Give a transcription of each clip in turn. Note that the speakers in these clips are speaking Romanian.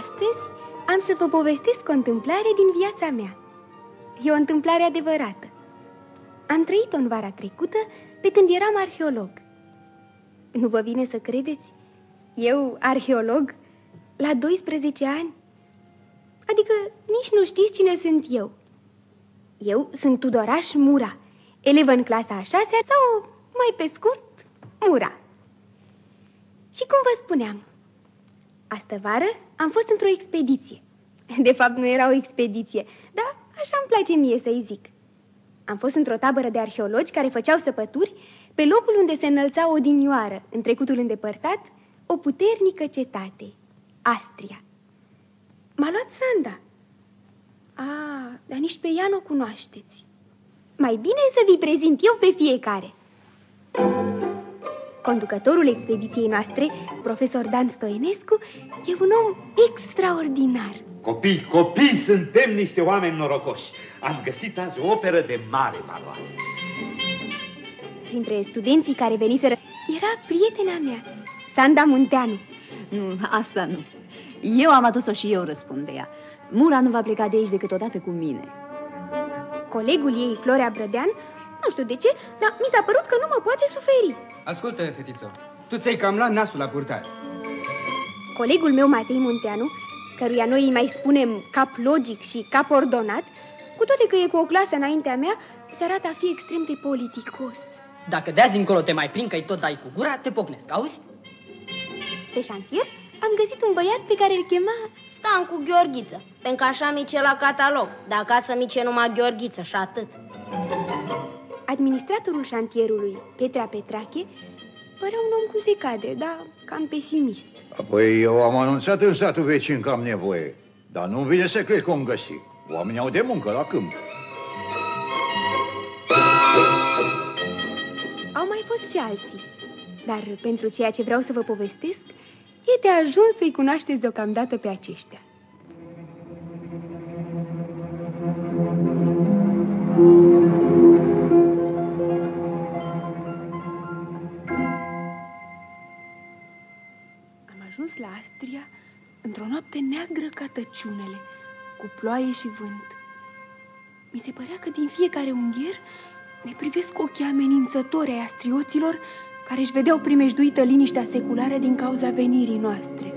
Astăzi am să vă povestesc o întâmplare din viața mea. E o întâmplare adevărată. Am trăit-o în vara trecută pe când eram arheolog. Nu vă vine să credeți? Eu, arheolog, la 12 ani? Adică nici nu știți cine sunt eu. Eu sunt Tudoraș Mura, elevă în clasa a șasea sau, mai pe scurt, Mura. Și cum vă spuneam, astă vară am fost într-o expediție. De fapt, nu era o expediție, dar așa îmi place mie să-i zic. Am fost într-o tabără de arheologi care făceau săpături pe locul unde se înălța odinioară, în trecutul îndepărtat, o puternică cetate, Astria. M-a luat Sanda. Ah, dar nici pe ea nu o cunoașteți. Mai bine să vi prezint eu pe fiecare. Conducătorul expediției noastre, profesor Dan Stoenescu, e un om extraordinar. Copii, copii, suntem niște oameni norocoși. Am găsit azi o operă de mare valoare. Printre studenții care veniseră era prietena mea, Sanda Munteanu. Nu, asta nu. Eu am adus-o și eu răspund de ea. Mura nu va pleca de aici decât odată cu mine. Colegul ei, Florea Brădean, nu știu de ce, dar mi s-a părut că nu mă poate suferi. Ascultă, fetiță, tu ți-ai cam luat nasul la purtare. Colegul meu, Matei Munteanu, căruia noi îi mai spunem cap logic și cap ordonat, cu toate că e cu o clasă înaintea mea, se arată a fi extrem de politicos. Dacă de azi încolo te mai prind că-i tot dai cu gura, te pocnesc, auzi? Pe șantier am găsit un băiat pe care îl chema... Stan cu Gheorghiță, pentru că așa mice la catalog, dar acasă mice numai Gheorghiță și atât. Administratorul șantierului, Petra Petrache, părea un om cu se cade, dar cam pesimist. Apoi eu am anunțat în satul vecin că am nevoie, dar nu vine să cred că om găsi. Oamenii au de muncă la câmp. Au mai fost și alții, dar pentru ceea ce vreau să vă povestesc, e de ajuns să-i cunoașteți deocamdată pe aceștia. Am ajuns la Astria într-o noapte neagră ca tăciunele, cu ploaie și vânt. Mi se părea că din fiecare ungher ne privesc ochii amenințători ai astrioților care își vedeau primejduită liniștea seculară din cauza venirii noastre.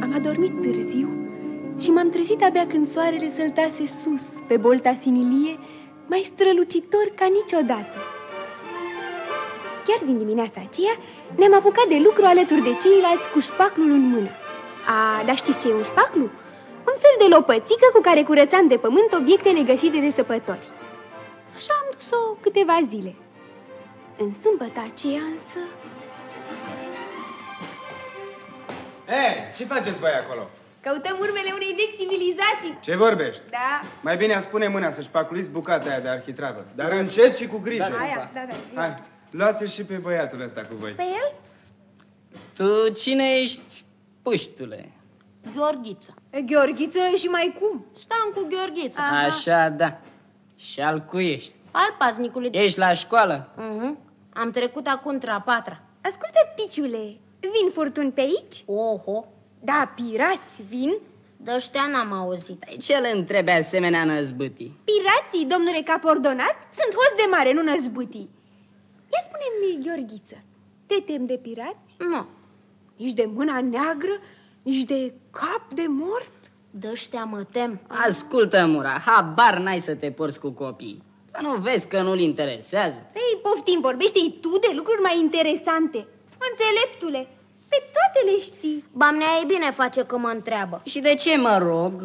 Am adormit târziu și m-am trezit abia când soarele săltase sus, pe bolta sinilie, mai strălucitor ca niciodată. Chiar din dimineața aceea ne-am apucat de lucru alături de ceilalți cu șpaclul în mână. A, dar știți ce e un șpaclu? Un fel de lopățică cu care curățam de pământ obiectele găsite de săpători. Așa am dus-o câteva zile. În sâmbătă aceea însă... E, ce faceți voi acolo? Căutăm urmele unei vechi civilizații. Ce vorbești? Da. Mai bine îți pune mâna să-și paculiți bucata aia de arhitravă. Dar încet și cu grijă. Aia, da, da. Hai, luați și pe băiatul ăsta cu voi. Pe el? Tu cine ești, puștule? Gheorghiță. Gheorghiță și mai cum? Stan cu Gheorghiță. Așa, da. Și al cui ești? Al paznicului. Ești la școală? Mhm. Am trecut acum între a patra. Ascultă, piciule, vin furtuni pe aici? Oho, Da, pirați vin. de ăștia n-am auzit. Păi ce le întrebe asemenea năzbâtii? Pirații, domnule cap ordonat, sunt hoți de mare, nu năzbâtii. Ia spune-mi, Gheorghiță, te tem de pirați? Nu, Nici de mâna neagră, nici de cap de mort? de ăștia mă tem. Ascultă, Mura, habar n-ai să te porți cu copii. Dar nu vezi că nu-l interesează? Ei, poftim, vorbește-i tu de lucruri mai interesante. Înțeleptule, pe toate le știi. Bamnea e bine face că mă întreabă. Și de ce mă rog?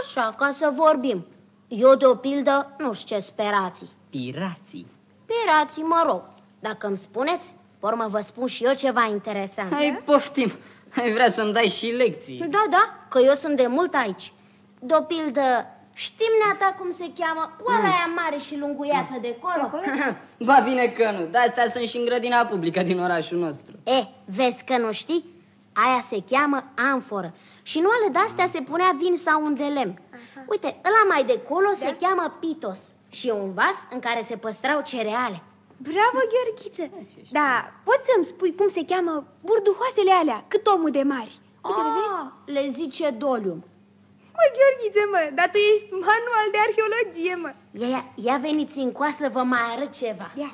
Așa, ca să vorbim. Eu, de o pildă, nu știu ce sperații. Pirații. Pirații, mă rog. Dacă îmi spuneți, pe urmă vă spun și eu ceva interesant. Hai, poftim. Ai vrea să-mi dai și lecții. Da, da, că eu sunt de mult aici. De o pildă, știm neata cum se cheamă oala aia mare și lunguiață de colo? ba bine că nu, de astea sunt și în grădina publică din orașul nostru. E, vezi că nu știi? Aia se cheamă amforă. Și în oale de-astea se punea vin sau un de lemn. Uite, ăla mai de colo se cheamă pitos. și un vas în care se păstrau cereale. Bravo, Gheorghiță! Da, poți să-mi spui cum se cheamă burduhoasele alea, cât omul de mari? Uite, le vezi? Ah, le zice dolium. Mă, Gheorghiță, mă, dar tu ești manual de arheologie, mă. Ia, ia veniți în coa să vă mai arăt ceva. Ia.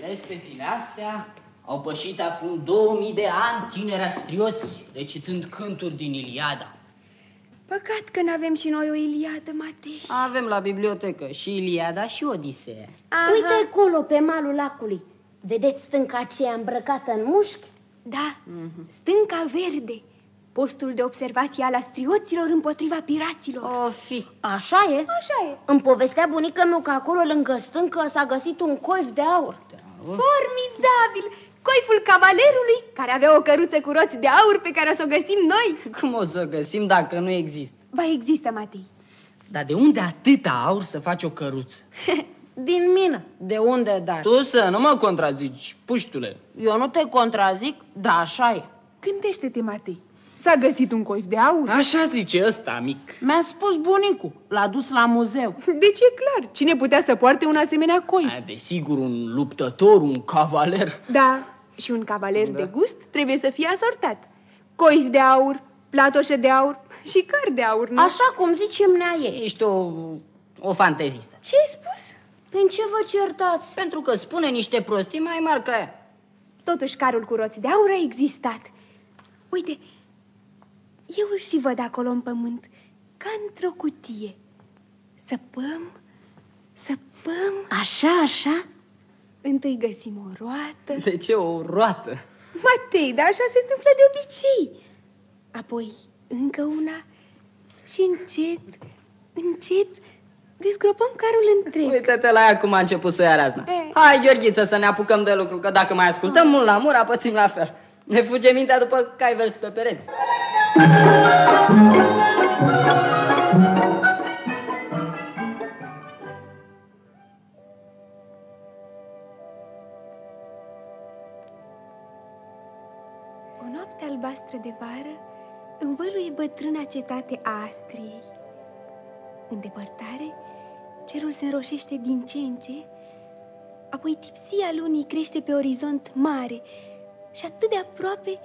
Vezi pe zile astea, au pășit acum 2000 de ani tinerea strioți, recitând cânturi din Iliada. Păcat că n-avem și noi o Iliadă, Matei. Avem la bibliotecă și Iliada și Odiseea. Aha. Uite acolo, pe malul lacului. Vedeți stânca aceea îmbrăcată în mușchi? Da, stânca verde, postul de observație al astrioților împotriva piraților. O fi. Așa e? Așa e. Îmi povestea bunica meu că acolo lângă stâncă s-a găsit un coif de aur. Formidabil! Coiful cavalerului, care avea o căruță cu roți de aur pe care o să o găsim noi. Cum o să o găsim dacă nu există? Ba, există, Matei. Dar de unde atâta aur să faci o căruță? Din mină. De unde, dar? Tu să nu mă contrazici, puștule. Eu nu te contrazic, dar așa e. Gândește-te, Matei. S-a găsit un coif de aur? Așa zice ăsta mic. Mi-a spus bunicul. L-a dus la muzeu. Deci e clar. Cine putea să poarte un asemenea coif? A, desigur, un luptător, un cavaler. Da, și un cavaler de gust trebuie să fie asortat. Coif de aur, platoșe de aur și căr de aur, nu? Așa cum zicem nea ei. Ești o, o fantezistă. Ce ai spus? În ce vă certați? Pentru că spune niște prostii mai mari ca ea. Totuși, carul cu roți de aur a existat. Uite, eu îl și văd acolo în pământ, ca într-o cutie. Săpăm, săpăm, Așa, așa? întâi găsim o roată. De ce o roată? Matei, dar așa se întâmplă de obicei. Apoi încă una și încet, încet dezgropăm carul întreg. Uite-te la ea cum a început să ia razna. E. Hai, Gheorghiță, să ne apucăm de lucru, că dacă mai ascultăm mult la mura, pățim la fel. Ne fuge mintea după cai vers pe pereți. O noapte albastră de vară învăluie bătrâna cetate a Astriei. În depărtare, cerul se înroșește din ce în ce, apoi tipsia lunii crește pe orizont mare și atât de aproape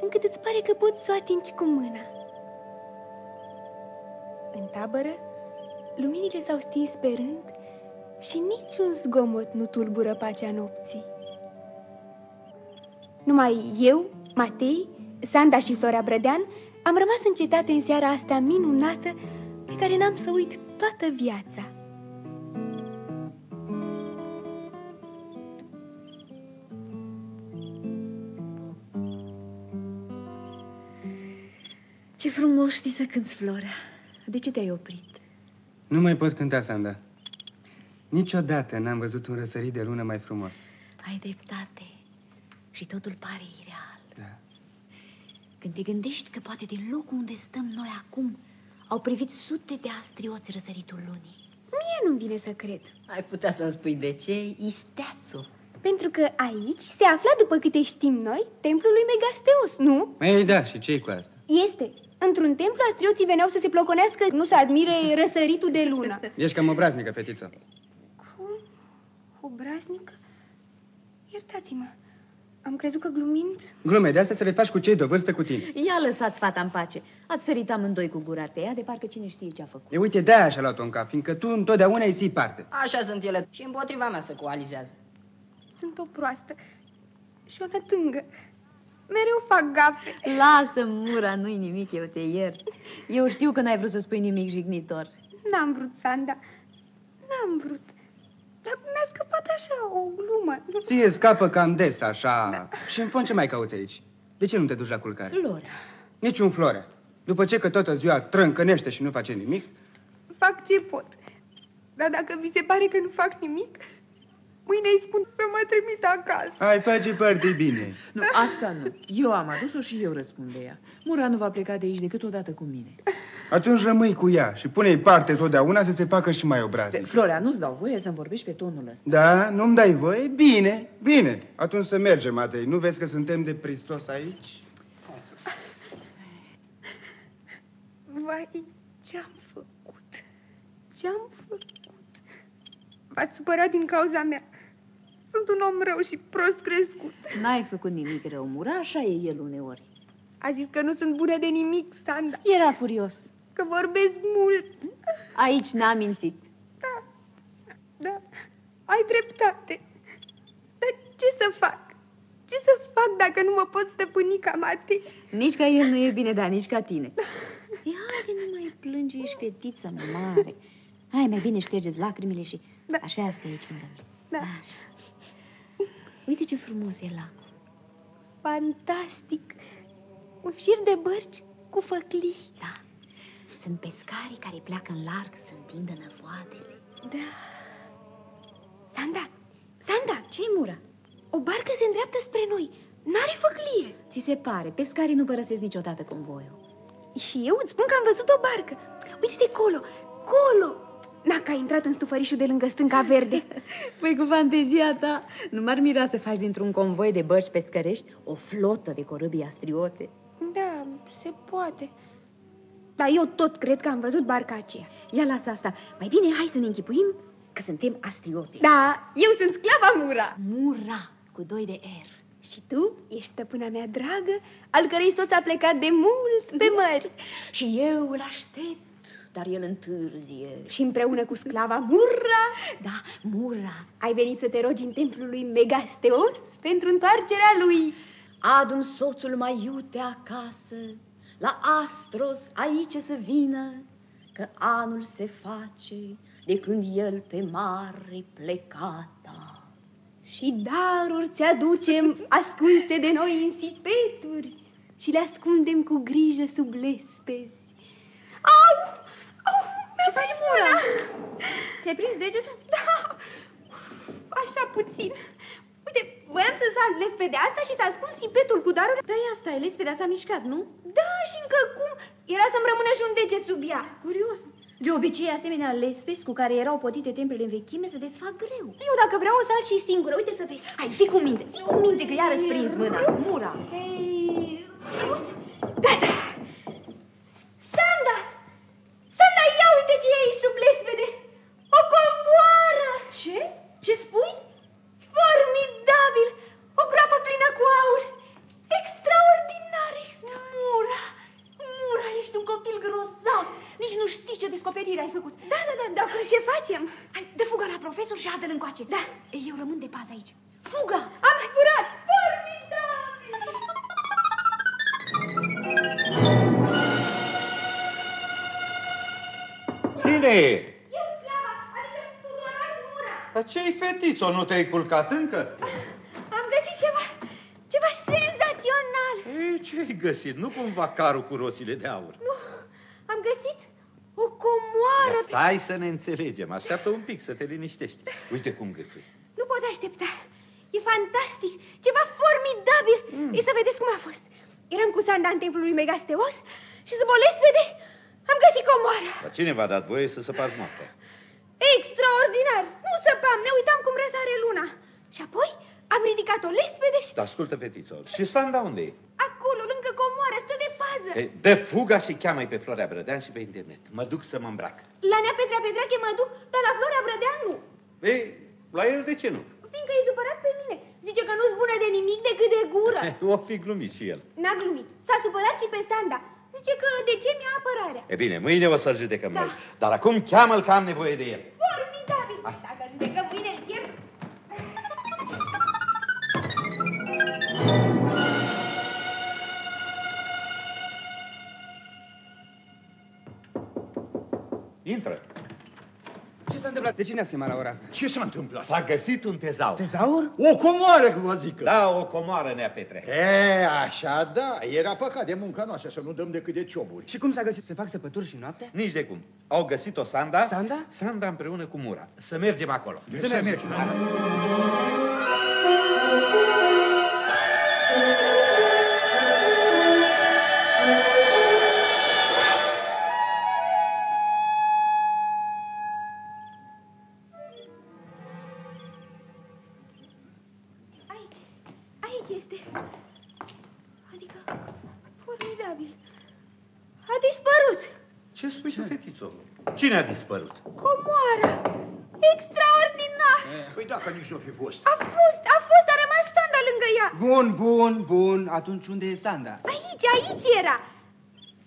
încât îți pare că poți să o atingi cu mâna. În tabără, luminile s-au stins pe rând și niciun zgomot nu tulbură pacea nopții. Numai eu, Matei, Sanda și Florea Brădean am rămas în cetate în seara asta minunată pe care n-am să uit toată viața. Frumos știi să cânți, Flora. De ce te-ai oprit? Nu mai pot cânta, Sanda. Niciodată n-am văzut un răsărit de lună mai frumos. Ai dreptate. Și totul pare ireal. Da. Când te gândești că poate din locul unde stăm noi acum au privit sute de astrioți răsăritul lunii. Mie nu-mi vine să cred, Ai putea să-mi spui de ce? Isteațul. pentru că aici se afla, după câte știm noi, templul lui Megasteos, nu? Ei, da, și ce cu asta? Este. Într-un templu, astrioții veneau să se ploconească, nu să admire răsăritul de lună. Ești cam obraznică, fetiță. Cum? Obraznică? Iertați-mă. Am crezut că glumind... Glume de astea să le faci cu cei de vârstă cu tine. Ia lăsați fata în pace. Ați sărit amândoi cu gura pe ea, de parcă cine știe ce a făcut. E, uite, de-aia și-a luat-o în cap, fiindcă tu întotdeauna îi ții parte. Așa sunt ele și împotriva mea se coalizează. Sunt o proastă și o nătângă. Mereu fac gafe. Lasă, Mura, nu-i nimic, eu te iert. Eu știu că n-ai vrut să spui nimic jignitor. N-am vrut, Sanda. N-am vrut. Dar mi-a scăpat așa, o glumă. Ție scapă cam des, așa. Și în fond ce mai cauți aici? De ce nu te duci la culcare? Flora, Niciun flore. După ce că toată ziua trâncănește și nu face nimic, Fac ce pot. Dar dacă vi se pare că nu fac nimic, mâine îi spun să mă trimit acasă. ai face foarte bine. Nu, asta nu. Eu am adus-o și eu răspund de ea. Mura nu va pleca de aici decât odată cu mine. Atunci rămâi cu ea și pune-i parte totdeauna să se facă și mai obraznic. Florea, nu-ți dau voie să-mi vorbești pe tonul ăsta. Da, nu-mi dai voie? Bine, bine. Atunci să mergem, Matei. Nu vezi că suntem de pristos aici? Vai, ce-am făcut? Ce-am făcut? V-ați supărat din cauza mea. Sunt un om rău și prost crescut. N-ai făcut nimic rău, Mura, așa e el uneori. A zis că nu sunt bună de nimic, Sanda. Era furios. Că vorbesc mult. Aici n-a mințit. Da, da, ai dreptate. Dar ce să fac? Ce să fac dacă nu mă pot stăpâni ca Matei? Nici ca el nu e bine, dar nici ca tine. E, haide, nu mai plânge, ești fetiță mare. Hai, mai bine ștergeți lacrimile și Da. așa asta aici lângă mine. Da. Așa. Uite ce frumos e la. Fantastic! Un șir de bărci cu făclii. Da. Sunt pescarii care pleacă în larg să întindă năvoadele. Da. Sanda! Sanda! Ce-i mura? O barcă se îndreaptă spre noi. N-are făclie. Ți se pare, pescarii nu părăsesc niciodată convoiul. Și eu îți spun că am văzut o barcă. Uite-te colo, colo. N-a a intrat în stufărișul de lângă stânca verde. Păi cu fantezia ta, nu m-ar mira să faci dintr-un convoi de bărci pescărești o flotă de corăbii astriote. Da, se poate. Dar eu tot cred că am văzut barca aceea. Ia lasă asta. Mai bine hai să ne închipuim că suntem astriote. Da, eu sunt sclava Mura. Mura, cu doi de R. Și tu ești stăpâna mea dragă, al cărei soț a plecat de mult pe mări. Și eu îl aștept, dar el întârzie. Și împreună cu sclava Mura, Da, Mura, ai venit să te rogi în templul lui Megasteos pentru întoarcerea lui. adun soțul mai iute acasă, la Astros aici să vină, că anul se face de când el pe mare plecata. Și daruri ți aducem ascunse de noi în sipeturi și le ascundem cu grijă sub lespezi. Au! Au! Mi-a faci mâna! Ți-ai prins degetul? Da! Așa puțin. Uite, voiam să sar lespedea asta și să ascund sipetul cu daruri. Da, ia stai, lespedea s-a mișcat, nu? Da, și încă cum? Era să-mi rămână și un deget sub ea. Curios. De obicei, asemenea lespezi cu care erau potite templele în vechime se desfac greu. Eu dacă vreau o sar și singură, uite să vezi. Hai, fii cu minte, fii cu minte că iar îți prins mâna. Mura. Hei, Gata! Sanda! Sanda, ia uite ce e aici sub lespede! O comoară! Ce? Ce spui? Formidabil! O groapă plină cu aur! Extraordinar! extra- Mura, Mura, ești un copil grozav. Nici nu știi ce descoperire ai făcut. Da, da, da, dar acum ce facem? Hai, dă fuga la profesor și adă-l încoace. Da. Eu rămân de pază aici. Fuga! Am zburat! Formidabil! Cine e? Eu sclava, adică Tudoraș Mura! Dar ce-i fetițo? Nu te-ai culcat încă? Am găsit ceva, ceva senzațional! Ei, ce-ai găsit? Nu cumva carul cu roțile de aur. Nu, am găsit o comoară! Ia stai să ne înțelegem. Așteaptă un pic să te liniștești. Uite cum găsești. Nu pot aștepta. E fantastic, ceva formidabil. Mm. E să vedeți cum a fost. Eram cu Sanda în templul lui Megasteos și să bolesc vede, am găsit comoara. Dar cine v-a dat voie să săpați noaptea? Extraordinar! Nu săpam, ne uitam cum răsare luna. Și apoi am ridicat o lespede și Dar ascultă, fetițo. Și Sanda unde e? acolo, lângă comoară, stă de pază. Ei, dă fuga și cheamă pe Florea Brădean și pe internet. Mă duc să mă îmbrac. La Nea Petrea Petrache mă duc, dar la Florea Brădean nu. Ei, la el de ce nu? Fiindcă e supărat pe mine. Zice că nu-s bună de nimic decât de gură. O fi glumit și el. N-a glumit. S-a supărat și pe Sanda. Zice că de ce mi-a apărarea. E bine, mâine o să-l judecăm Da. noi. Dar acum cheamă-l că am nevoie de el. Formidabil! Dacă judecăm mâine, Intră. Ce s-a întâmplat? De ce ne-ați chemat la ora asta? Ce s-a întâmplat? S-a găsit un tezaur. Tezaur? O comoară, că vă zic. Da, o comoară, Nea Petre. E, așa da, era păcat de munca noastră să nu dăm decât de cioburi. Și cum s-a găsit? Se fac săpături și noaptea? Nici de cum. Au găsit-o Sanda. Sanda? Sanda împreună cu Mura. Să mergem acolo. Să mergem. Aici, aici este. Adică, formidabil. A dispărut. Ce Ce spui tu, fetițo? Cine a dispărut? Comoara! Extraordinar! Păi dacă nici nu fi fost. A fost, a fost, a rămas Sanda lângă ea. Bun, bun, bun. Atunci unde e Sanda? Aici, aici era.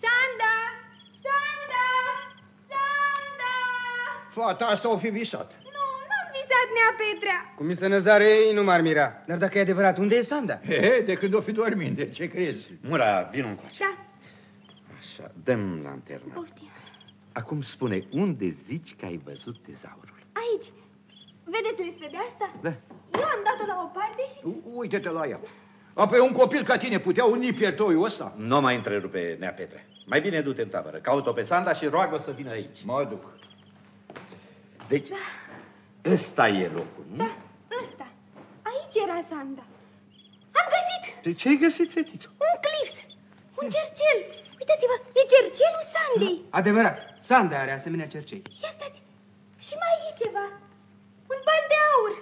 Sanda! Sanda! Sanda! Fata asta o fi visat. Nu, n-am visat Nea Petrea. Cum e să năzare ei, nu m-ar mira. Dar dacă e adevărat, unde e Sanda? He, he, de când o fi dormind, de ce crezi? Mura, vino încoace. Da, Așa, dăm lanterna. poftim. Acum spune, unde zici că ai văzut tezaurul? Aici. Vedeți lispede asta? Da. Eu am dat-o la o parte și... U- Uite-te la ea. Apoi un copil ca tine putea uni piertoiul ăsta? Nu mai întrerupe, Nea Petre. Mai bine du-te în tabără, caut-o pe Sanda și roagă să vină aici. Mă duc. Deci, ăsta e locul, nu? Da, ăsta. Aici era Sanda. Am găsit De ce ai găsit, fetiță? un clips, un cercel. Uitați-vă, e cercelul Sandei. Adevărat, Sanda are asemenea cercei. Ia stați. Și mai e ceva. Un ban de aur.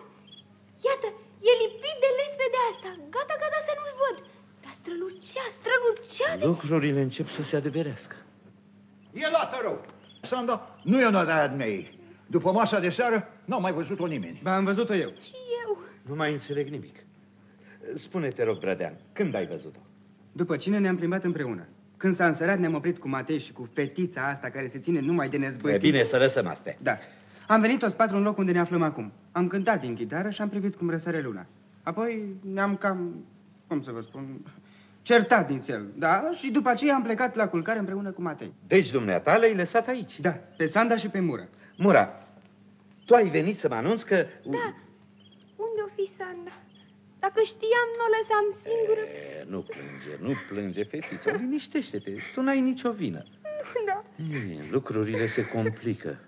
Iată, e lipit de de asta. Gata, gata să nu-l văd. Dar strălucea, strălucea de... Lucrurile încep să se adeverească. E lată rău. Sanda nu e nădarea mei. După masa de seară, n-am mai văzut-o nimeni. Ba, am văzut-o eu. Și eu. Nu mai înțeleg nimic. Spune, te rog, Brădean, când ai văzut-o? După cine ne-am plimbat împreună. Când s-a însărat, ne-am oprit cu Matei și cu fetița asta care se ține numai de E nezbătit. bine să lăsăm astea. Da. Am venit toți patru în loc unde ne aflăm acum. Am cântat din chitară și am privit cum răsare luna. Apoi ne-am cam, cum să vă spun, certat din cel. Da, și după aceea am plecat la culcare împreună cu Matei. Deci dumneata le-ai lăsat aici. Da, pe Sanda și pe Mură. Mura, tu ai venit să mă anunți că... Da. Unde o fi Sanda? Dacă știam, nu o lăsam singură. E, nu plânge, nu plânge, fetiță, liniștește-te, tu n-ai nicio vină. Da. E, lucrurile se complică.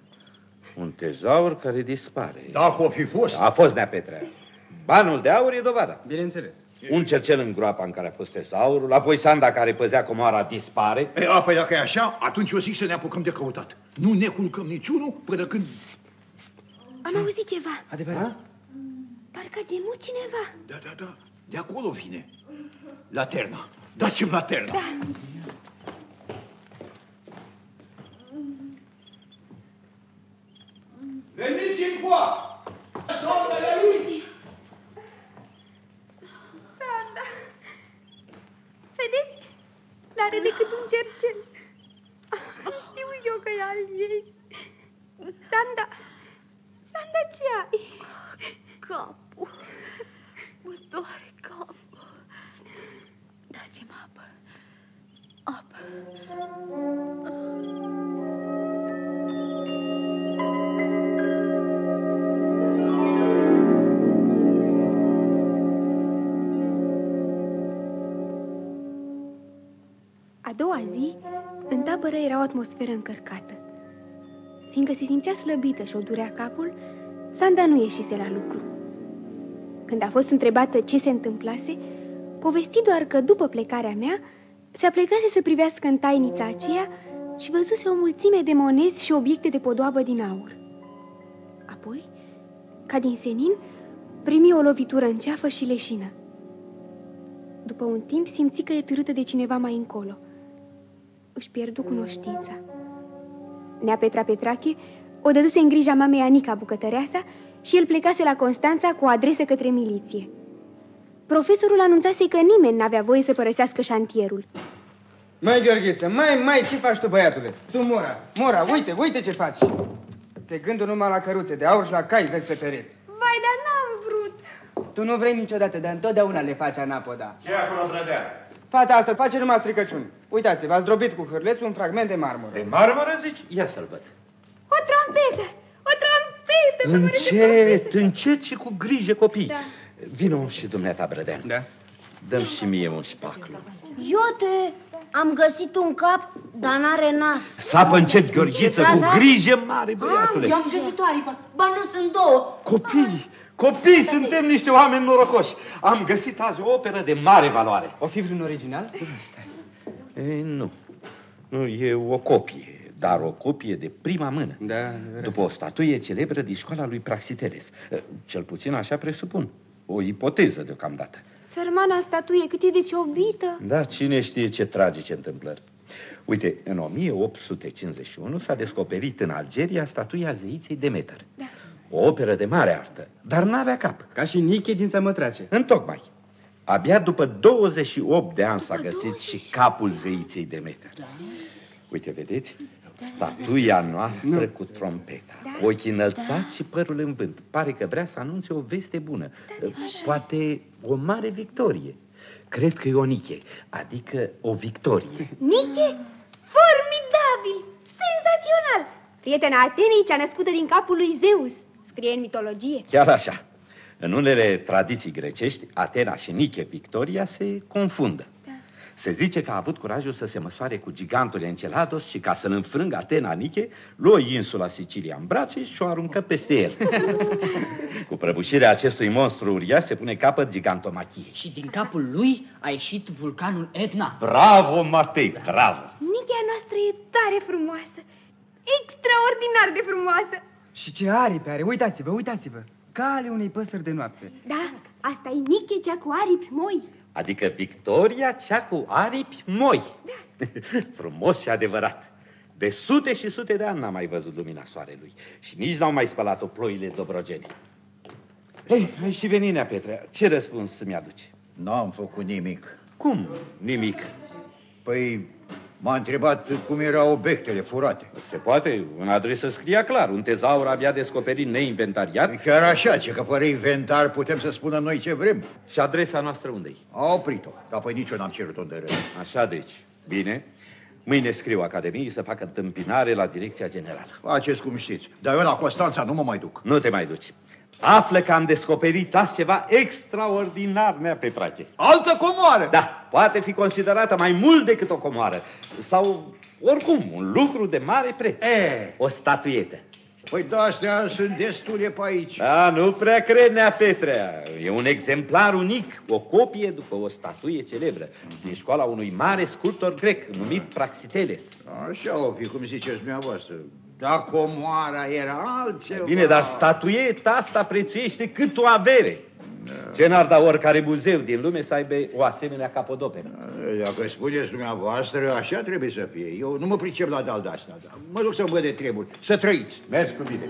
Un tezaur care dispare. Dacă o fi fost, A fost Nea Petrea. Banul de aur e dovada. Bineînțeles. Un cercel în groapa în care a fost tezaurul, apoi Sanda care păzea comoara dispare. E, apoi dacă e așa, atunci eu zic să ne apucăm de căutat. Nu ne culcăm niciunul până când... Am auzit ceva. Adevărat? Parcă a gemut cineva. Da, da, da, de acolo vine. Laterna. Dați-mi laterna. Da. Veniți în coa! Soarele aici! Sanda. Vedeți? N-are decât un cercel. Știu eu că e al ei. Sanda. Sanda, ce ai? Capul. Mă doare capul. Dați-mi apă. Apă. A doua zi, în tabără era o atmosferă încărcată. Fiindcă se simțea slăbită și o durea capul, Sanda nu ieșise la lucru. Când a fost întrebată ce se întâmplase, povesti doar că după plecarea mea, se aplecase să privească în tainița aceea și văzuse o mulțime de monezi și obiecte de podoabă din aur. Apoi, ca din senin, primi o lovitură în ceafă și leșină. După un timp simți că e târâtă de cineva mai încolo. Își pierdu cunoștința. Nea Petra Petrache o dăduse în grija mamei Anica bucătăreasa și el plecase la Constanța cu o adresă către miliție. Profesorul anunțase că nimeni n-avea voie să părăsească șantierul. Mai, Gheorghiță, mai, mai, ce faci tu, băiatule? Tu, Mora, Mora, uite, uite ce faci. Te gândul numai la căruțe de aur și la cai vezi pe pereți. Vai, dar n-am vrut. Tu nu vrei niciodată, dar întotdeauna le faci anapoda. Ce acolo, Brădean? Fata asta face numai stricăciuni. Uitați-vă, ați drobit cu hârlețul un fragment de marmură. De marmură, zici? Ia să-l văd. O trompetă! O trompetă! să mă Încet, încet și cu grijă, copii. Da. Vino și dumneata, Brădean. Da? Dăm și mie un șpaclu. Iote, am găsit un cap, dar n-are nas. Sapă încet, Gheorghiță, Da, cu da. grijă mare, băiatule. Eu am găsit o aripă. Ba nu sunt două. Copii, copii, suntem niște oameni norocoși. Am găsit azi o operă de mare valoare. O fi vreun original? Ei, nu. Nu, e o copie, dar o copie de prima mână. Da, După o statuie celebră din școala lui Praxiteles. Cel puțin așa presupun. O ipoteză deocamdată. Sărmana statuie cât e de ciobită. Da, cine știe ce tragice întâmplări. Uite, în 1851 s-a descoperit în Algeria statuia zeiței Demeter. Da. O operă de mare artă, dar n-avea cap. Ca și Niche din Sămătrace. Întocmai. Abia după 28 de ani s-a găsit și capul zeiței Demeter. Uite, vedeți? Statuia noastră cu trompeta, ochii înălțați și părul în vânt. Pare că vrea să anunțe o veste bună. Poate o mare victorie. Cred că e o niche, adică o victorie. Niche? Formidabil! Senzațional! Prietena Atenei cea născută din capul lui Zeus, scrie în mitologie. Chiar așa. În unele tradiții grecești, Atena și Niche Victoria se confundă. Se zice că a avut curajul să se măsoare cu gigantul Encelados și ca să-l înfrângă Atena Niche, luă insula Sicilia în brațe și o aruncă peste el. cu prăbușirea acestui monstru uriaș se pune capăt gigantomachiei. Și din capul lui a ieșit vulcanul Etna. Bravo, Matei, bravo! Nichea noastră e tare frumoasă, extraordinar de frumoasă. Și ce aripi are, uitați-vă, uitați-vă. Ca ale unei păsări de noapte. Da, asta e Niche cea cu aripi moi. Adică Victoria cea cu aripi moi. Da. Frumos și adevărat. De sute și sute de ani n-am mai văzut lumina soarelui și nici n-au mai spălat-o ploile dobrogene. Ei, ai și veninea, Petre. Ce răspuns să-mi aduce? N-am făcut nimic. Cum? Nimic. Păi m-a întrebat cum erau obiectele furate. Se poate, în adresă scria clar, un tezaur abia descoperit neinventariat. E chiar așa, ce că fără inventar putem să spunem noi ce vrem. Și adresa noastră unde -i? A oprit-o, dar păi nici eu n-am cerut-o de rău. Așa deci, bine. Mâine scriu Academiei să facă întâmpinare la direcția generală. Faceți cum știți, dar eu la Constanța nu mă mai duc. Nu te mai duci. Află că am descoperit azi ceva extraordinar, mea Petrache. Altă comoară! Da, poate fi considerată mai mult decât o comoară. Sau, oricum, un lucru de mare preț. E. O statuietă. Păi de astea sunt destule pe aici. Da, nu prea cred, Nea Petrea. E un exemplar unic, o copie după o statuie celebră, din școala unui mare sculptor grec, numit Praxiteles. Așa o fi, cum ziceți dumneavoastră. Dar comoara era altceva. Bine, dar statuieta asta prețuiește cât o avere. Ce n-ar da oricare muzeu din lume să aibă o asemenea capodoperă? Dacă spuneți dumneavoastră, așa trebuie să fie. Eu nu mă pricep la dal de asta. Dar mă duc să văd de treburi. Să trăiți. Mergi cu bine.